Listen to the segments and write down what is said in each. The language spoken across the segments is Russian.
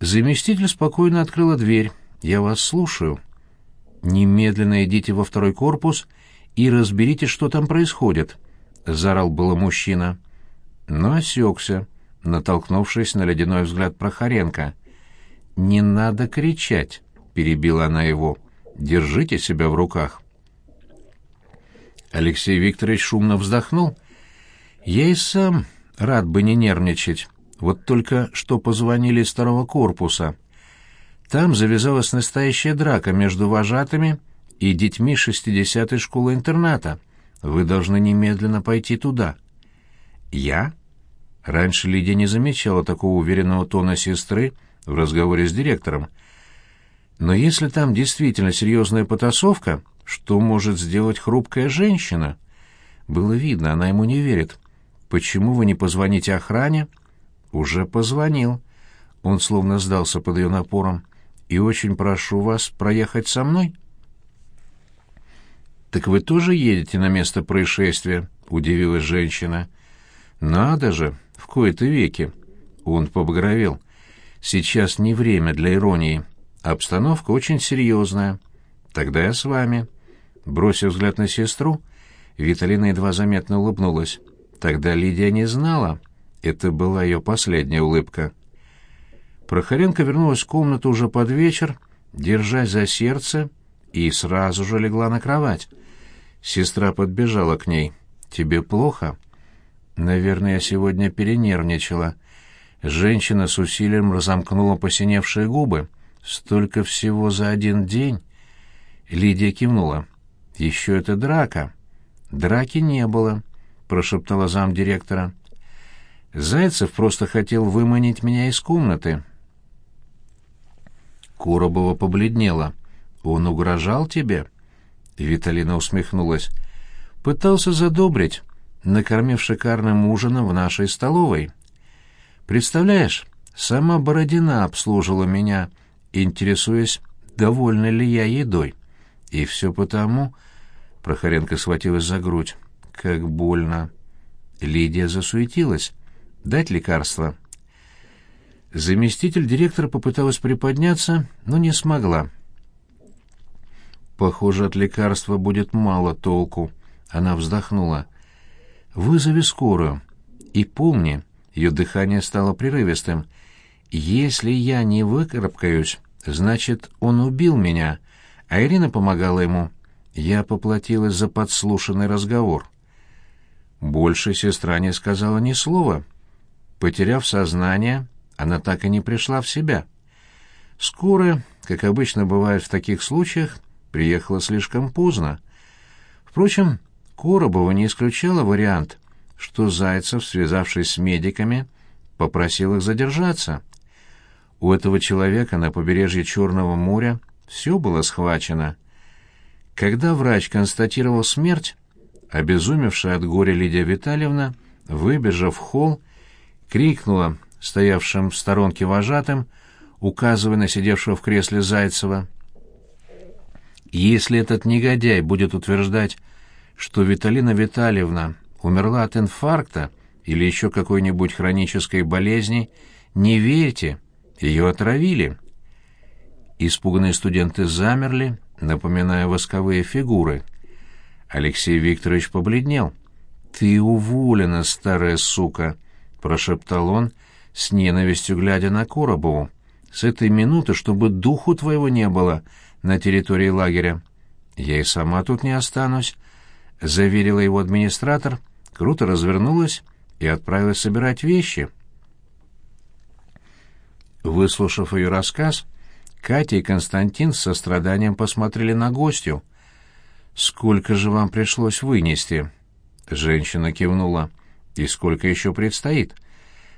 Заместитель спокойно открыла дверь. «Я вас слушаю». «Немедленно идите во второй корпус и разберите, что там происходит», — заорал было мужчина. Но осекся, натолкнувшись на ледяной взгляд Прохоренко. «Не надо кричать», — перебила она его. «Держите себя в руках». Алексей Викторович шумно вздохнул. «Я и сам рад бы не нервничать. Вот только что позвонили из второго корпуса. Там завязалась настоящая драка между вожатыми и детьми шестидесятой школы-интерната. Вы должны немедленно пойти туда». «Я?» Раньше Лидия не замечала такого уверенного тона сестры в разговоре с директором. Но если там действительно серьезная потасовка, что может сделать хрупкая женщина? Было видно, она ему не верит. «Почему вы не позвоните охране?» «Уже позвонил». Он словно сдался под ее напором. «И очень прошу вас проехать со мной». «Так вы тоже едете на место происшествия?» — удивилась женщина. «Надо же, в кои-то веки». Он побагровел. «Сейчас не время для иронии. Обстановка очень серьезная. Тогда я с вами». Бросив взгляд на сестру, Виталина едва заметно улыбнулась. Тогда Лидия не знала. Это была ее последняя улыбка. Прохоренко вернулась в комнату уже под вечер, держась за сердце, и сразу же легла на кровать. Сестра подбежала к ней. «Тебе плохо?» Наверное, я сегодня перенервничала. Женщина с усилием разомкнула посиневшие губы. Столько всего за один день. Лидия кивнула. Еще это драка. Драки не было, прошептала замдиректора. Зайцев просто хотел выманить меня из комнаты. Коробова побледнела. Он угрожал тебе? Виталина усмехнулась. Пытался задобрить накормив шикарным ужином в нашей столовой. Представляешь, сама Бородина обслужила меня, интересуясь, довольна ли я едой. И все потому... Прохоренко схватилась за грудь. Как больно. Лидия засуетилась. Дать лекарство? Заместитель директора попыталась приподняться, но не смогла. Похоже, от лекарства будет мало толку. Она вздохнула. Вызови скорую. И помни, ее дыхание стало прерывистым. Если я не выкарабкаюсь, значит, он убил меня, а Ирина помогала ему. Я поплатилась за подслушанный разговор. Больше сестра не сказала ни слова. Потеряв сознание, она так и не пришла в себя. Скорая, как обычно бывает в таких случаях, приехала слишком поздно. Впрочем, Коробова не исключала вариант, что Зайцев, связавшись с медиками, попросил их задержаться. У этого человека на побережье Черного моря все было схвачено. Когда врач констатировал смерть, обезумевшая от горя Лидия Витальевна, выбежав в холл, крикнула стоявшим в сторонке вожатым, указывая на сидевшего в кресле Зайцева. «Если этот негодяй будет утверждать, что Виталина Витальевна умерла от инфаркта или еще какой-нибудь хронической болезни, не верьте, ее отравили. Испуганные студенты замерли, напоминая восковые фигуры. Алексей Викторович побледнел. «Ты уволена, старая сука!» — прошептал он, с ненавистью глядя на Коробову. «С этой минуты, чтобы духу твоего не было на территории лагеря. Я и сама тут не останусь. — заверила его администратор, круто развернулась и отправилась собирать вещи. Выслушав ее рассказ, Катя и Константин с состраданием посмотрели на гостью. «Сколько же вам пришлось вынести?» Женщина кивнула. «И сколько еще предстоит?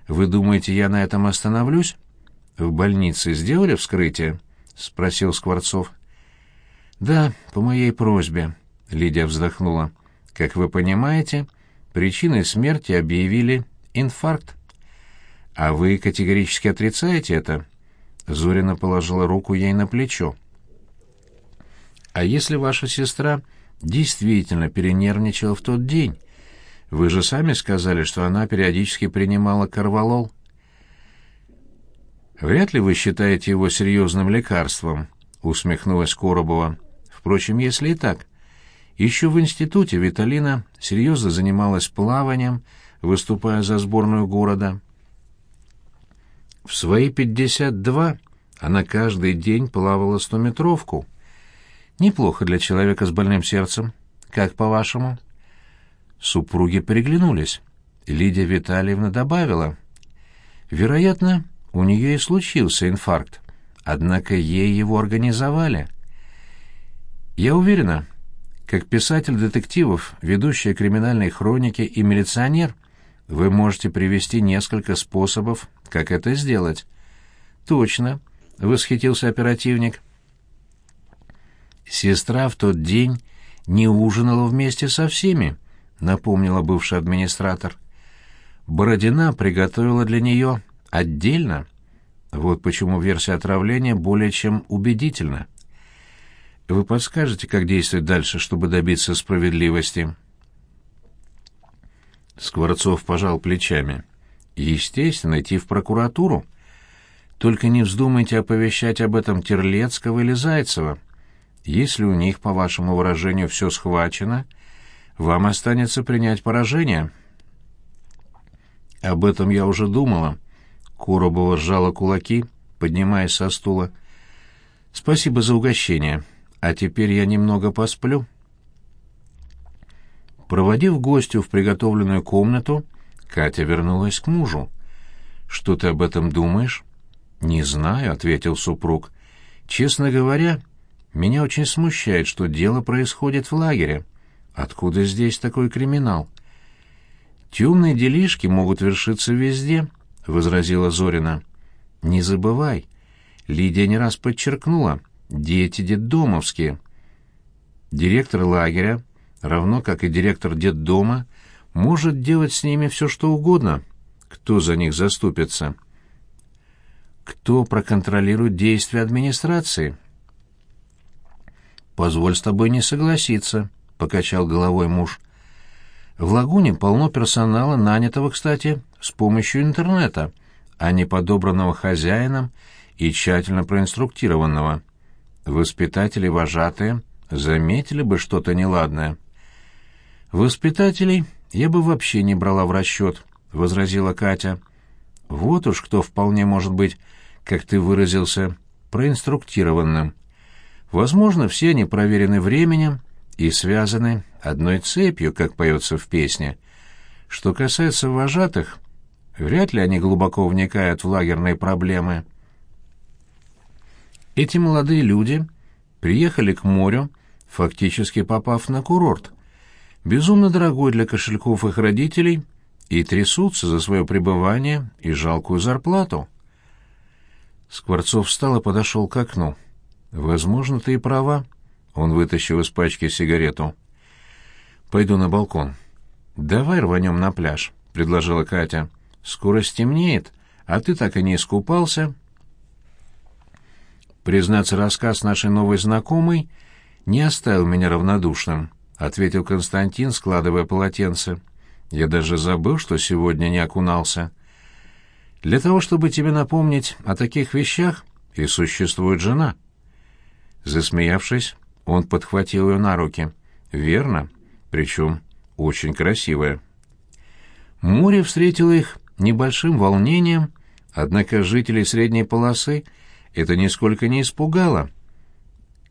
Вы думаете, я на этом остановлюсь?» «В больнице сделали вскрытие?» — спросил Скворцов. «Да, по моей просьбе», Лидия вздохнула. Как вы понимаете, причиной смерти объявили инфаркт. А вы категорически отрицаете это? Зорина положила руку ей на плечо. А если ваша сестра действительно перенервничала в тот день? Вы же сами сказали, что она периодически принимала карвалол. «Вряд ли вы считаете его серьезным лекарством», — усмехнулась Коробова. «Впрочем, если и так. Еще в институте Виталина серьезно занималась плаванием, выступая за сборную города. В свои пятьдесят два она каждый день плавала стометровку. Неплохо для человека с больным сердцем. Как по-вашему?» Супруги переглянулись. Лидия Витальевна добавила. «Вероятно, у нее и случился инфаркт, однако ей его организовали. Я уверена, как писатель детективов, ведущая криминальные хроники и милиционер, вы можете привести несколько способов, как это сделать. Точно, восхитился оперативник. Сестра в тот день не ужинала вместе со всеми, напомнила бывший администратор. Бородина приготовила для нее отдельно. Вот почему версия отравления более чем убедительна. Вы подскажете, как действовать дальше, чтобы добиться справедливости?» Скворцов пожал плечами. «Естественно, идти в прокуратуру. Только не вздумайте оповещать об этом Терлецкого или Зайцева. Если у них, по вашему выражению, все схвачено, вам останется принять поражение». «Об этом я уже думала», Коробова сжала кулаки, поднимаясь со стула. «Спасибо за угощение. А теперь я немного посплю». Проводив гостю в приготовленную комнату, Катя вернулась к мужу. «Что ты об этом думаешь?» «Не знаю», — ответил супруг. «Честно говоря, меня очень смущает, что дело происходит в лагере. Откуда здесь такой криминал?» «Темные делишки могут вершиться везде», — возразила Зорина. «Не забывай, Лидия не раз подчеркнула, дети детдомовские. Директор лагеря, равно как и директор детдома, может делать с ними все, что угодно. Кто за них заступится?» «Кто проконтролирует действия администрации?» «Позволь с тобой не согласиться», — покачал головой муж. В лагуне полно персонала, нанятого, кстати, с помощью интернета, а не подобранного хозяином и тщательно проинструктированного. Воспитатели вожатые заметили бы что-то неладное. «Воспитателей я бы вообще не брала в расчет», — возразила Катя. «Вот уж кто вполне может быть, как ты выразился, проинструктированным. Возможно, все они проверены временем, и связаны одной цепью, как поется в песне. Что касается вожатых, вряд ли они глубоко вникают в лагерные проблемы. Эти молодые люди приехали к морю, фактически попав на курорт, безумно дорогой для кошельков их родителей, и трясутся за свое пребывание и жалкую зарплату. Скворцов встал и подошел к окну. «Возможно, ты и права», он вытащил из пачки сигарету. «Пойду на балкон». «Давай рванем на пляж», — предложила Катя. «Скоро стемнеет, а ты так и не искупался». «Признаться, рассказ нашей новой знакомой не оставил меня равнодушным», — ответил Константин, складывая полотенце. «Я даже забыл, что сегодня не окунался. Для того, чтобы тебе напомнить о таких вещах, и существует жена». Засмеявшись, он подхватил ее на руки. «Верно. Причем очень красивая». Море встретило их небольшим волнением, однако жителей средней полосы это нисколько не испугало.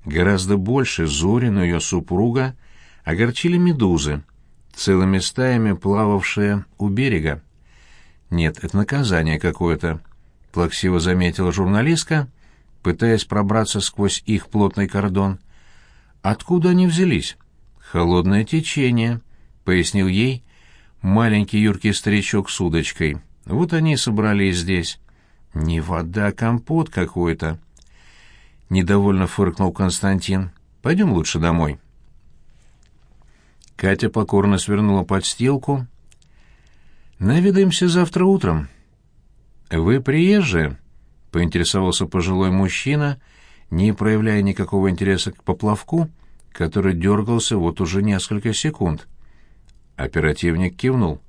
Гораздо больше Зорину и ее супруга огорчили медузы, целыми стаями плававшие у берега. «Нет, это наказание какое-то», — плаксиво заметила журналистка, пытаясь пробраться сквозь их плотный кордон. Откуда они взялись? Холодное течение, пояснил ей маленький юркий старичок с удочкой. Вот они и собрались здесь. Не вода, а компот какой-то. Недовольно фыркнул Константин. Пойдем лучше домой. Катя покорно свернула подстилку. Наведаемся завтра утром. Вы приезжие? поинтересовался пожилой мужчина не проявляя никакого интереса к поплавку, который дергался вот уже несколько секунд. Оперативник кивнул.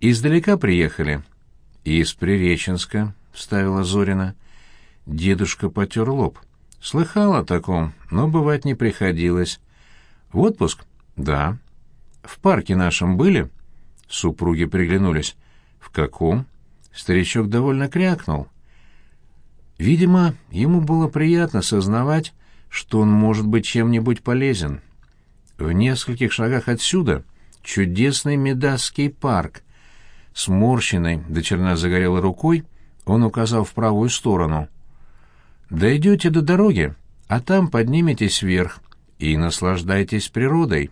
«Издалека приехали?» «Из Приреченска», — вставила Зорина. Дедушка потер лоб. Слыхал о таком, но бывать не приходилось. В отпуск? Да. В парке нашем были? Супруги приглянулись. В каком? Старичок довольно крякнул. Видимо, ему было приятно сознавать, что он может быть чем-нибудь полезен. В нескольких шагах отсюда чудесный Медасский парк. Сморщенной до черна загорелой рукой он указал в правую сторону. «Дойдете до дороги, а там подниметесь вверх и наслаждайтесь природой».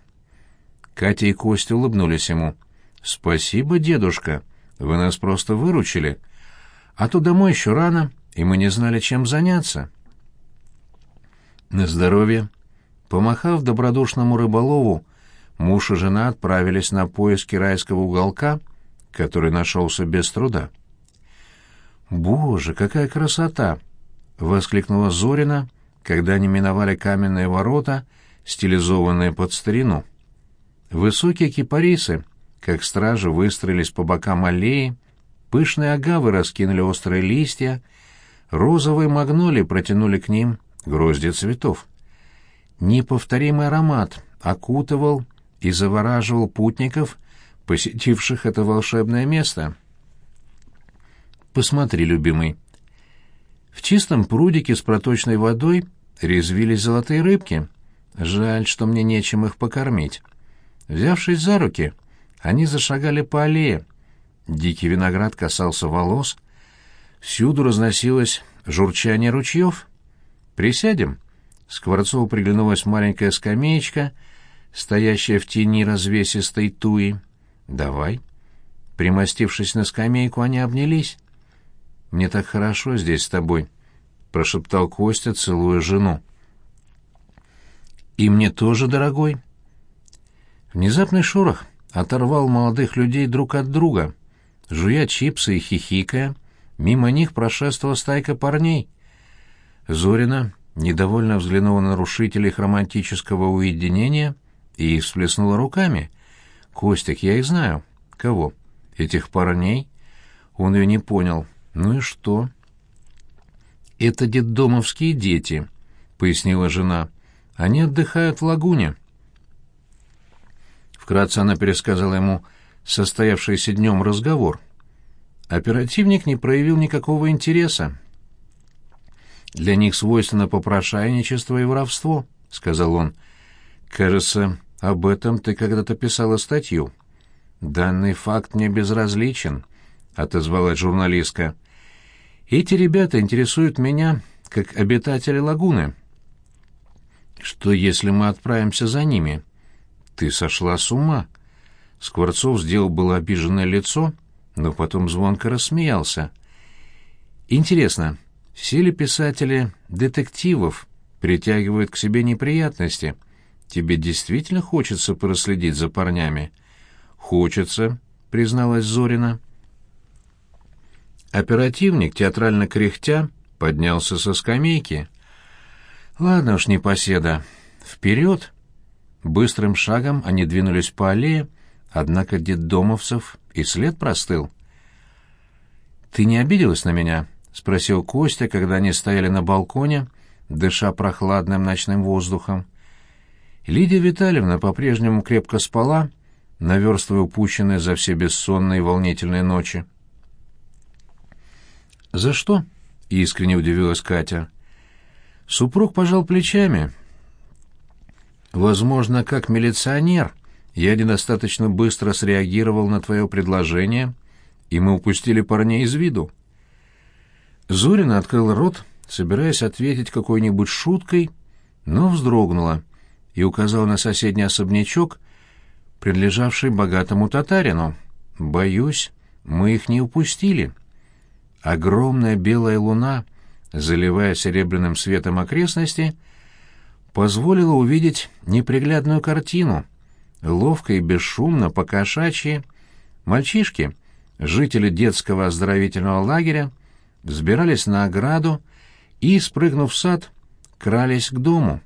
Катя и Костя улыбнулись ему. «Спасибо, дедушка, вы нас просто выручили. А то домой еще рано, и мы не знали, чем заняться». «На здоровье». Помахав добродушному рыболову, муж и жена отправились на поиски райского уголка, который нашелся без труда. «Боже, какая красота!» — воскликнула Зорина, когда они миновали каменные ворота, стилизованные под старину. Высокие кипарисы, как стражи, выстроились по бокам аллеи, пышные агавы раскинули острые листья, розовые магнолии протянули к ним грозди цветов. Неповторимый аромат окутывал и завораживал путников, посетивших это волшебное место. «Посмотри, любимый». В чистом прудике с проточной водой резвились золотые рыбки. Жаль, что мне нечем их покормить. Взявшись за руки, они зашагали по аллее. Дикий виноград касался волос. Всюду разносилось журчание ручьев. «Присядем?» Скворцову приглянулась маленькая скамеечка, стоящая в тени развесистой туи. «Давай». Примостившись на скамейку, они обнялись. «Мне так хорошо здесь с тобой», — прошептал Костя, целуя жену. «И мне тоже, дорогой». Внезапный шорох оторвал молодых людей друг от друга. Жуя чипсы и хихикая, мимо них прошествовала стайка парней. Зорина недовольно взглянула на нарушителей их романтического уединения и всплеснула руками. «Костик, я их знаю». «Кого?» «Этих парней?» Он ее не понял. «Ну и что?» «Это детдомовские дети», — пояснила жена. «Они отдыхают в лагуне». Вкратце она пересказала ему состоявшийся днем разговор. Оперативник не проявил никакого интереса. «Для них свойственно попрошайничество и воровство», — сказал он. «Кажется, об этом ты когда-то писала статью». «Данный факт мне безразличен», — отозвалась журналистка. «Эти ребята интересуют меня как обитатели лагуны». «Что, если мы отправимся за ними?» «Ты сошла с ума». Скворцов сделал было обиженное лицо, но потом звонко рассмеялся. «Интересно, все ли писатели детективов притягивают к себе неприятности? Тебе действительно хочется проследить за парнями? Хочется, призналась Зорина. Оперативник, театрально кряхтя, поднялся со скамейки. Ладно уж, непоседа. Вперед! Быстрым шагом они двинулись по аллее, однако детдомовцев и след простыл. «Ты не обиделась на меня?» — спросил Костя, когда они стояли на балконе, дыша прохладным ночным воздухом. Лидия Витальевна по-прежнему крепко спала, наверстывая упущенные за все бессонные и волнительные ночи. «За что?» — искренне удивилась Катя. Супруг пожал плечами. «Возможно, как милиционер, я недостаточно быстро среагировал на твое предложение, и мы упустили парней из виду». Зорина открыла рот, собираясь ответить какой-нибудь шуткой, но вздрогнула и указала на соседний особнячок, принадлежавший богатому татарину. «Боюсь, мы их не упустили». Огромная белая луна, заливая серебряным светом окрестности, позволила увидеть неприглядную картину. Ловко и бесшумно, по-кошачьи, мальчишки, жители детского оздоровительного лагеря, взбирались на ограду и, спрыгнув в сад, крались к дому.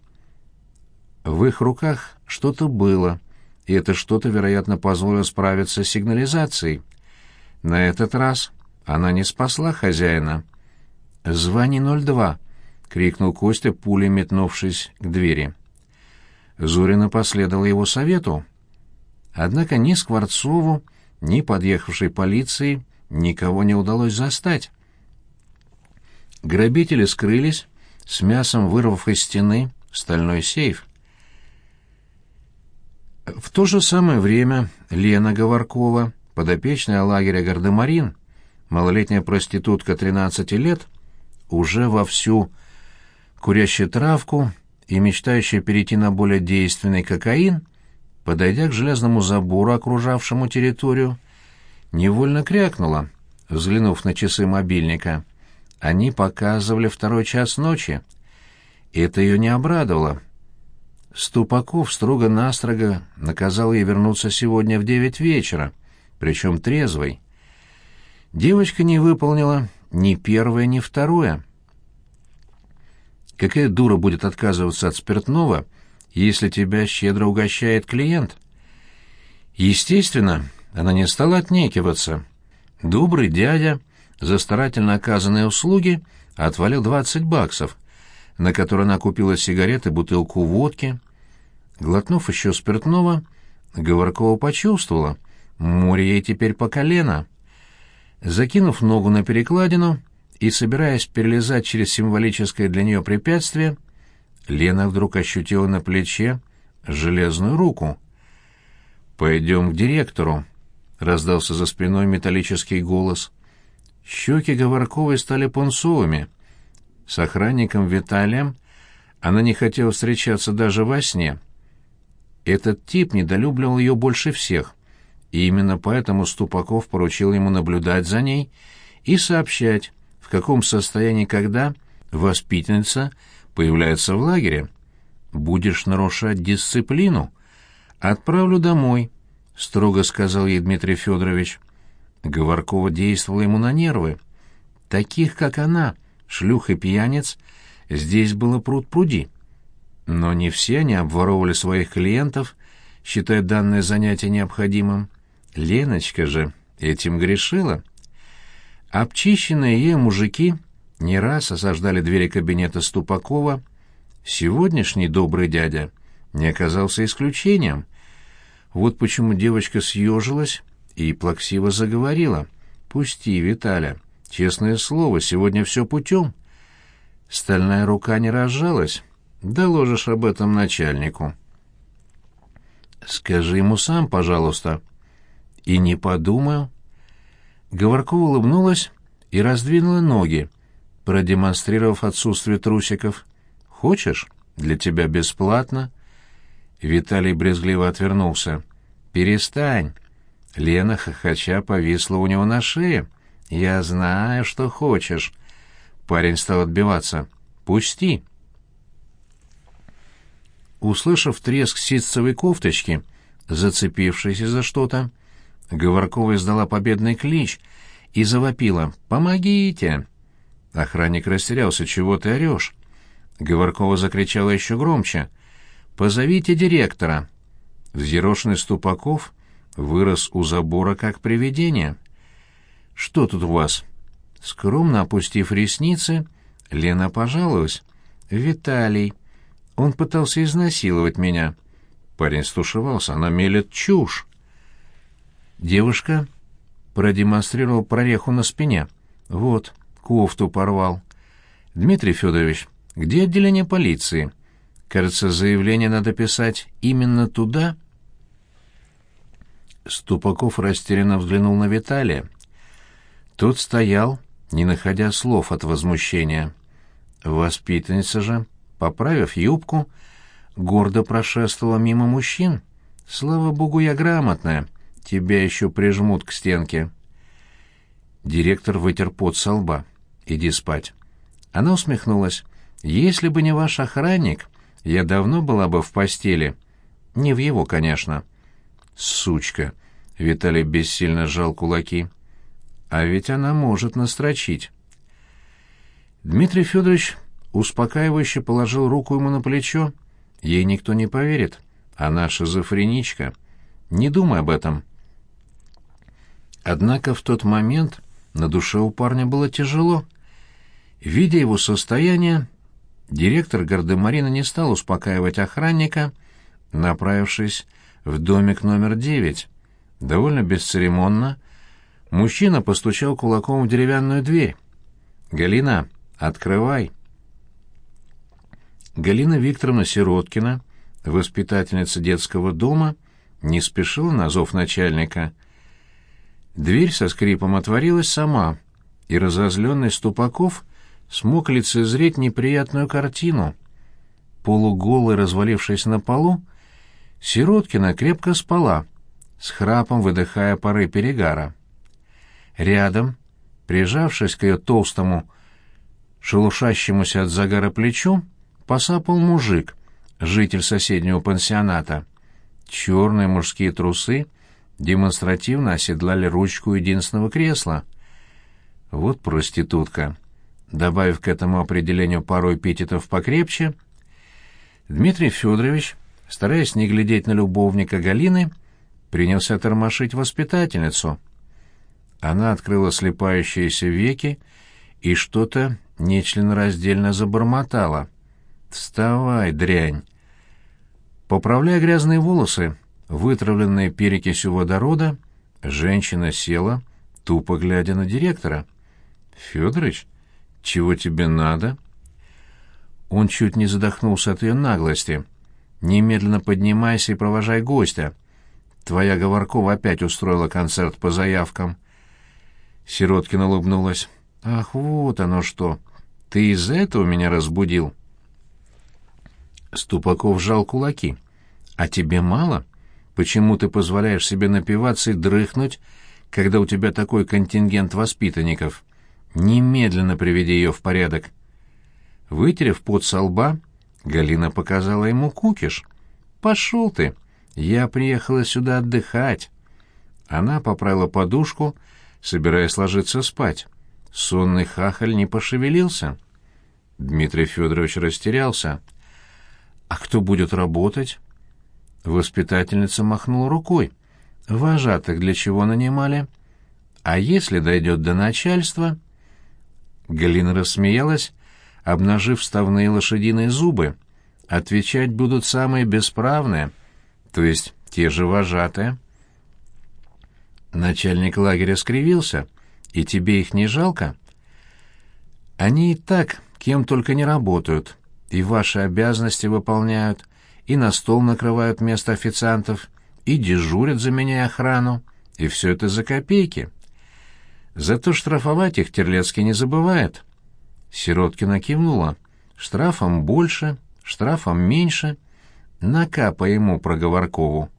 В их руках что-то было, и это что-то, вероятно, позволило справиться с сигнализацией. На этот раз она не спасла хозяина. «Звони 02!» — крикнул Костя, пулей метнувшись к двери. Зурина последовала его совету. Однако ни Скворцову, ни подъехавшей полиции никого не удалось застать. Грабители скрылись, с мясом вырвав из стены стальной сейф. В то же самое время Лена Говоркова, подопечная лагеря «Гардемарин», малолетняя проститутка 13 лет, уже вовсю курящая травку и мечтающая перейти на более действенный кокаин, подойдя к железному забору, окружавшему территорию, невольно крякнула, взглянув на часы мобильника. Они показывали второй час ночи. Это ее не обрадовало. Ступаков строго-настрого наказал ей вернуться сегодня в девять вечера, причем трезвой. Девочка не выполнила ни первое, ни второе. Какая дура будет отказываться от спиртного, если тебя щедро угощает клиент? Естественно, она не стала отнекиваться. Добрый дядя за старательно оказанные услуги отвалил 20 баксов, на которые она купила сигареты, бутылку водки. Глотнув еще спиртного, Говоркова почувствовала, море ей теперь по колено. Закинув ногу на перекладину и собираясь перелезать через символическое для нее препятствие, Лена вдруг ощутила на плече железную руку. «Пойдем к директору», — раздался за спиной металлический голос. Щеки Говорковой стали пунцовыми. С охранником Виталием она не хотела встречаться даже во сне. Этот тип недолюбливал ее больше всех, и именно поэтому Ступаков поручил ему наблюдать за ней и сообщать, в каком состоянии когда воспитанница появляется в лагере. «Будешь нарушать дисциплину? Отправлю домой», — строго сказал ей Дмитрий Федорович. Говоркова действовала ему на нервы. Таких, как она, шлюх и пьяниц, здесь было пруд-пруди. Но не все они обворовывали своих клиентов, считая данное занятие необходимым. Леночка же этим грешила. Обчищенные ею мужики не раз осаждали двери кабинета Ступакова. Сегодняшний добрый дядя не оказался исключением. Вот почему девочка съежилась и плаксиво заговорила. «Пусти, Виталя. Честное слово, сегодня все путем». Стальная рука не разжалась. «Доложишь об этом начальнику». «Скажи ему сам, пожалуйста». «И не подумаю». Говоркова улыбнулась и раздвинула ноги, продемонстрировав отсутствие трусиков. «Хочешь? Для тебя бесплатно». Виталий брезгливо отвернулся. «Перестань. Лена хохоча повисла у него на шее. «Я знаю, что хочешь». Парень стал отбиваться. «Пусти». Услышав треск ситцевой кофточки, зацепившейся за что-то, Говоркова издала победный клич и завопила «Помогите!». Охранник растерялся. «Чего ты орешь?» Говоркова закричала еще громче. «Позовите директора!» Взъерошенный Ступаков вырос у забора как привидение. «Что тут у вас?» Скромно опустив ресницы, Лена пожаловалась. «Виталий. Он пытался изнасиловать меня». Парень стушевался. «Она мелет чушь». Девушка продемонстрировал прореху на спине. «Вот, кофту порвал». «Дмитрий Федорович, где отделение полиции?» «Кажется, заявление надо писать именно туда?» Ступаков растерянно взглянул на Виталия. Тот стоял, не находя слов от возмущения. Воспитанница же, поправив юбку, гордо прошествовала мимо мужчин. «Слава богу, я грамотная. Тебя еще прижмут к стенке». Директор вытер пот со лба. «Иди спать». Она усмехнулась. «Если бы не ваш охранник, я давно была бы в постели. Не в его, конечно». «Сучка!» — Виталий бессильно сжал кулаки. «А ведь она может настрочить». Дмитрий Федорович успокаивающе положил руку ему на плечо. Ей никто не поверит. Она шизофреничка. Не думай об этом. Однако в тот момент на душе у парня было тяжело. Видя его состояние, директор Гардемарина не стал успокаивать охранника, направившись в домик номер девять. Довольно бесцеремонно мужчина постучал кулаком в деревянную дверь. «Галина, открывай!» Галина Викторовна Сироткина, воспитательница детского дома, не спешила на зов начальника. Дверь со скрипом отворилась сама, и разозленный Ступаков смог лицезреть неприятную картину. Полуголый, развалившись на полу, Сироткина крепко спала, с храпом выдыхая пары перегара. Рядом, прижавшись к ее толстому, шелушащемуся от загара плечу, посапал мужик, житель соседнего пансионата. Черные мужские трусы демонстративно оседлали ручку единственного кресла. Вот проститутка. Добавив к этому определению пару эпитетов покрепче, Дмитрий Федорович, стараясь не глядеть на любовника Галины, принялся тормошить воспитательницу. Она открыла слепающиеся веки и что-то нечленораздельно забормотала — «Вставай, дрянь!» Поправляя грязные волосы, вытравленные перекисью водорода, женщина села, тупо глядя на директора. «Федорович, чего тебе надо?» Он чуть не задохнулся от ее наглости. «Немедленно поднимайся и провожай гостя. Твоя Говоркова опять устроила концерт по заявкам». Сироткина улыбнулась. «Ах, вот оно что! Ты из-за этого меня разбудил?» Ступаков сжал кулаки. «А тебе мало? Почему ты позволяешь себе напиваться и дрыхнуть, когда у тебя такой контингент воспитанников? Немедленно приведи ее в порядок». Вытерев пот со лба, Галина показала ему кукиш. «Пошел ты! Я приехала сюда отдыхать!» Она поправила подушку, собираясь ложиться спать. Сонный хахаль не пошевелился. Дмитрий Федорович растерялся — «А кто будет работать?» Воспитательница махнула рукой. «Вожатых для чего нанимали?» «А если дойдет до начальства?» Галина рассмеялась, обнажив вставные лошадиные зубы. «Отвечать будут самые бесправные, то есть те же вожатые». Начальник лагеря скривился. «И тебе их не жалко?» «Они и так кем только не работают и ваши обязанности выполняют, и на стол накрывают вместо официантов, и дежурят за меня охрану, и все это за копейки. Зато штрафовать их Терлецкий не забывает. Сироткина кивнула. Штрафом больше, штрафом меньше. Накапай ему проговоркову.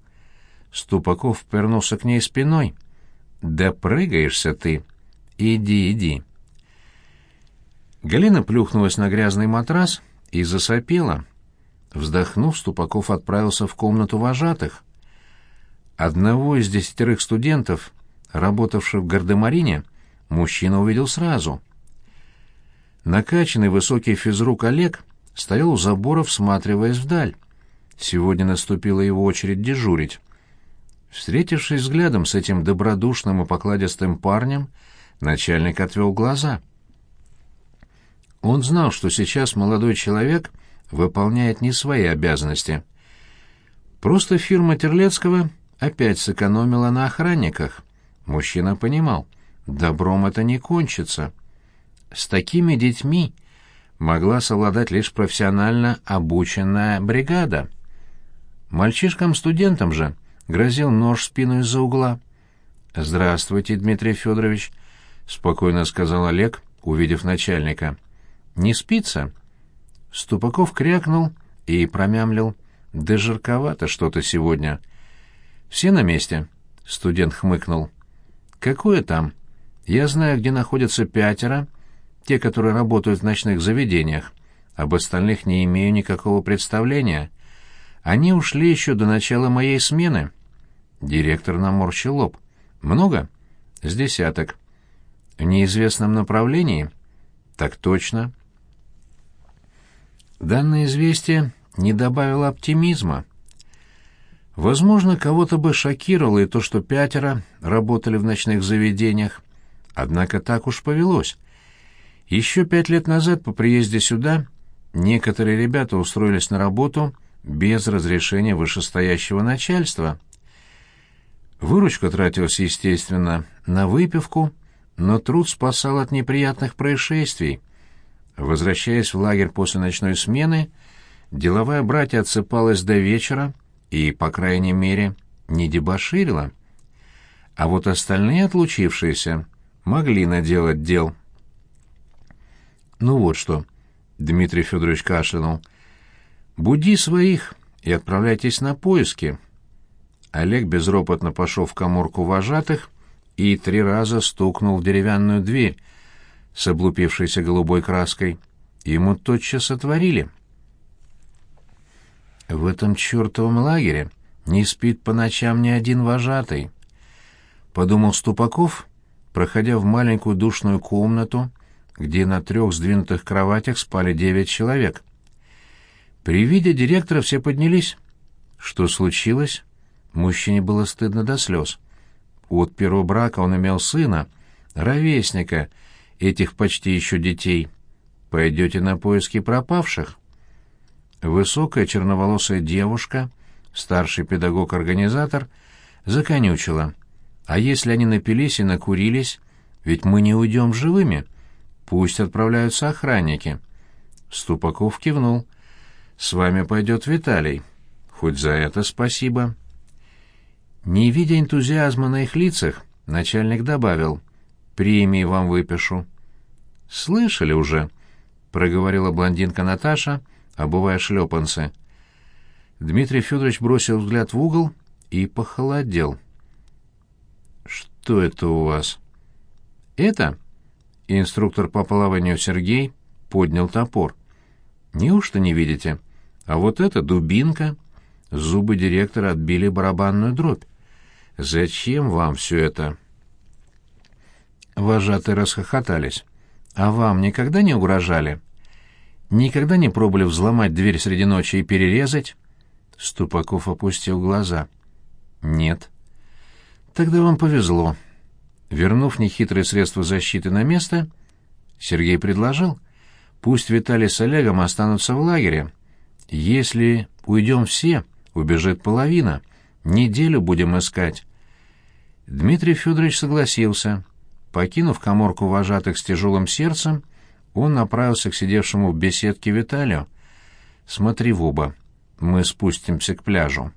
Ступаков повернулся к ней спиной. «Да прыгаешься ты! Иди, иди!» Галина плюхнулась на грязный матрас и засопела. Вздохнув, Ступаков отправился в комнату вожатых. Одного из десятерых студентов, работавших в гардемарине, мужчина увидел сразу. Накачанный высокий физрук Олег стоял у забора, всматриваясь вдаль. Сегодня наступила его очередь дежурить. Встретившись взглядом с этим добродушным и покладистым парнем, начальник отвел глаза — он знал, что сейчас молодой человек выполняет не свои обязанности. Просто фирма Терлецкого опять сэкономила на охранниках. Мужчина понимал, добром это не кончится. С такими детьми могла совладать лишь профессионально обученная бригада. Мальчишкам-студентам же грозил нож в спину из-за угла. «Здравствуйте, Дмитрий Федорович», — спокойно сказал Олег, увидев начальника. Не спится?» Ступаков крякнул и промямлил. «Да жарковато что-то сегодня». «Все на месте?» — студент хмыкнул. «Какое там? Я знаю, где находятся пятеро, те, которые работают в ночных заведениях. Об остальных не имею никакого представления. Они ушли еще до начала моей смены». Директор наморщил лоб. «Много?» «С десяток». «В неизвестном направлении?» «Так точно». Данное известие не добавило оптимизма. Возможно, кого-то бы шокировало и то, что пятеро работали в ночных заведениях, Однако так уж повелось. Еще пять лет назад по приезде сюда некоторые ребята устроились на работу без разрешения вышестоящего начальства. Выручка тратилась, естественно, на выпивку, но труд спасал от неприятных происшествий. Возвращаясь в лагерь после ночной смены, деловая братья отсыпалась до вечера и, по крайней мере, не дебоширила. А вот остальные отлучившиеся могли наделать дел. «Ну вот что», — Дмитрий Федорович кашлянул, — «буди своих и отправляйтесь на поиски». Олег безропотно пошел в коморку вожатых и три раза стукнул в деревянную дверь с облупившейся голубой краской. Ему тотчас отворили. В этом чертовом лагере не спит по ночам ни один вожатый. Подумал Ступаков, проходя в маленькую душную комнату, где на трех сдвинутых кроватях спали девять человек. При виде директора все поднялись. Что случилось? Мужчине было стыдно до слез. От первого брака он имел сына, ровесника, этих почти еще детей. Пойдете на поиски пропавших? Высокая черноволосая девушка, старший педагог-организатор, законючила. А если они напились и накурились, ведь мы не уйдем живыми. Пусть отправляются охранники. Ступаков кивнул. С вами пойдет Виталий. Хоть за это спасибо. Не видя энтузиазма на их лицах, начальник добавил. «Премии вам выпишу». «Слышали уже?» — проговорила блондинка Наташа, обувая шлепанцы. Дмитрий Федорович бросил взгляд в угол и похолодел. «Что это у вас?» «Это?» — инструктор по плаванию Сергей поднял топор. «Неужто не видите? А вот это дубинка». Зубы директора отбили барабанную дробь. «Зачем вам все это?» Вожатые расхохотались. «А вам никогда не угрожали? Никогда не пробовали взломать дверь среди ночи и перерезать?» Ступаков опустил глаза. «Нет». «Тогда вам повезло». Вернув нехитрые средства защиты на место, Сергей предложил, «Пусть Виталий с Олегом останутся в лагере. Если уйдем все, убежит половина. Неделю будем искать». Дмитрий Федорович согласился. Покинув коморку вожатых с тяжелым сердцем, он направился к сидевшему в беседке Виталию. «Смотри в оба, мы спустимся к пляжу».